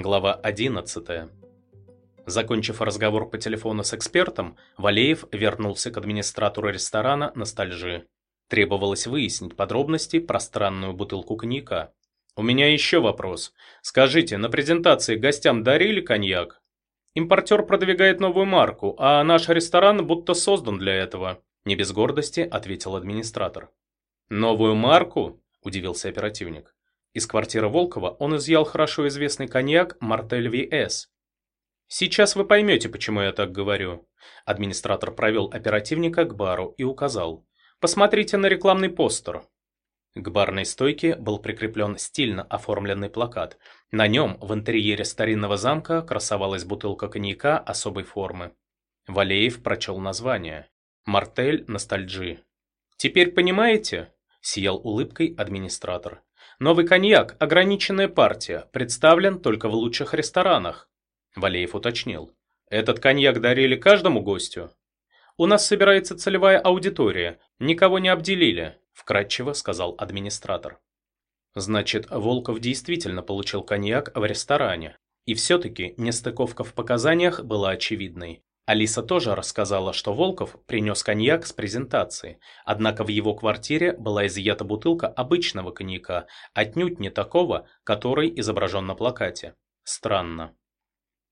Глава 11. Закончив разговор по телефону с экспертом, Валеев вернулся к администратору ресторана «Ностальжи». Требовалось выяснить подробности про странную бутылку коньяка. «У меня еще вопрос. Скажите, на презентации гостям дарили коньяк?» «Импортер продвигает новую марку, а наш ресторан будто создан для этого», не без гордости ответил администратор. «Новую марку?» – удивился оперативник. Из квартиры Волкова он изъял хорошо известный коньяк «Мартель ВС». «Сейчас вы поймете, почему я так говорю». Администратор провел оперативника к бару и указал. «Посмотрите на рекламный постер». К барной стойке был прикреплен стильно оформленный плакат. На нем в интерьере старинного замка красовалась бутылка коньяка особой формы. Валеев прочел название. «Мартель Ностальджи». «Теперь понимаете?» – сиял улыбкой администратор. Новый коньяк, ограниченная партия, представлен только в лучших ресторанах. Валеев уточнил. Этот коньяк дарили каждому гостю? У нас собирается целевая аудитория, никого не обделили, вкратчиво сказал администратор. Значит, Волков действительно получил коньяк в ресторане. И все-таки нестыковка в показаниях была очевидной. Алиса тоже рассказала, что Волков принес коньяк с презентации, однако в его квартире была изъята бутылка обычного коньяка, отнюдь не такого, который изображен на плакате. Странно.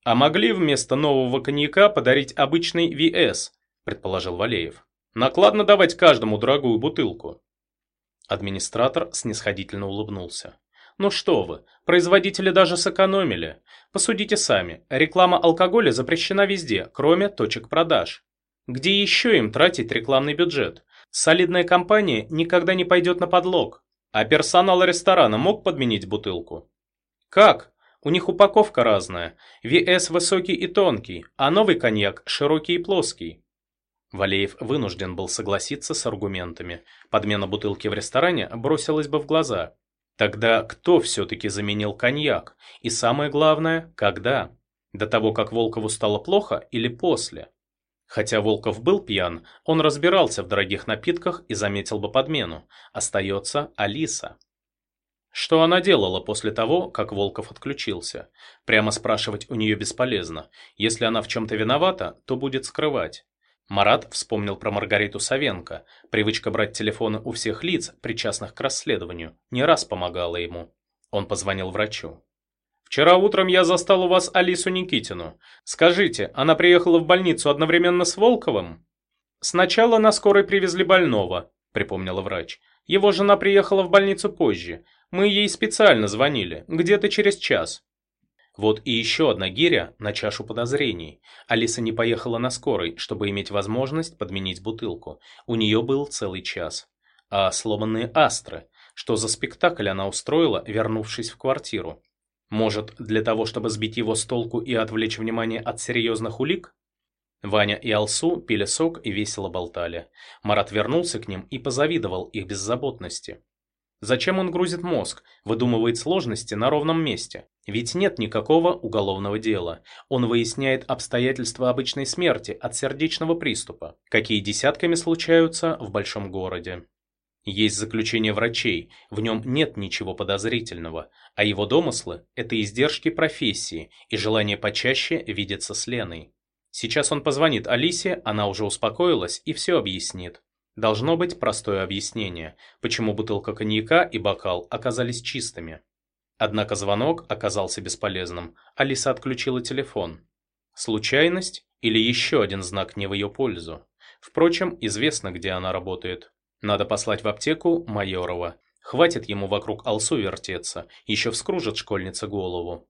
«А могли вместо нового коньяка подарить обычный ВС», предположил Валеев. «Накладно давать каждому дорогую бутылку». Администратор снисходительно улыбнулся. Ну что вы, производители даже сэкономили. Посудите сами, реклама алкоголя запрещена везде, кроме точек продаж. Где еще им тратить рекламный бюджет? Солидная компания никогда не пойдет на подлог. А персонал ресторана мог подменить бутылку? Как? У них упаковка разная. ВС высокий и тонкий, а новый коньяк широкий и плоский. Валеев вынужден был согласиться с аргументами. Подмена бутылки в ресторане бросилась бы в глаза. Тогда кто все-таки заменил коньяк? И самое главное, когда? До того, как Волкову стало плохо или после? Хотя Волков был пьян, он разбирался в дорогих напитках и заметил бы подмену. Остается Алиса. Что она делала после того, как Волков отключился? Прямо спрашивать у нее бесполезно. Если она в чем-то виновата, то будет скрывать. Марат вспомнил про Маргариту Савенко. Привычка брать телефоны у всех лиц, причастных к расследованию, не раз помогала ему. Он позвонил врачу. «Вчера утром я застал у вас Алису Никитину. Скажите, она приехала в больницу одновременно с Волковым?» «Сначала на скорой привезли больного», — припомнила врач. «Его жена приехала в больницу позже. Мы ей специально звонили, где-то через час. Вот и еще одна гиря на чашу подозрений. Алиса не поехала на скорой, чтобы иметь возможность подменить бутылку. У нее был целый час. А сломанные астры? Что за спектакль она устроила, вернувшись в квартиру? Может, для того, чтобы сбить его с толку и отвлечь внимание от серьезных улик? Ваня и Алсу пили сок и весело болтали. Марат вернулся к ним и позавидовал их беззаботности. Зачем он грузит мозг, выдумывает сложности на ровном месте? Ведь нет никакого уголовного дела. Он выясняет обстоятельства обычной смерти от сердечного приступа, какие десятками случаются в большом городе. Есть заключение врачей, в нем нет ничего подозрительного, а его домыслы – это издержки профессии и желание почаще видеться с Леной. Сейчас он позвонит Алисе, она уже успокоилась и все объяснит. Должно быть простое объяснение, почему бутылка коньяка и бокал оказались чистыми. Однако звонок оказался бесполезным, Алиса отключила телефон. Случайность или еще один знак не в ее пользу? Впрочем, известно, где она работает. Надо послать в аптеку Майорова. Хватит ему вокруг Алсу вертеться, еще вскружит школьница голову.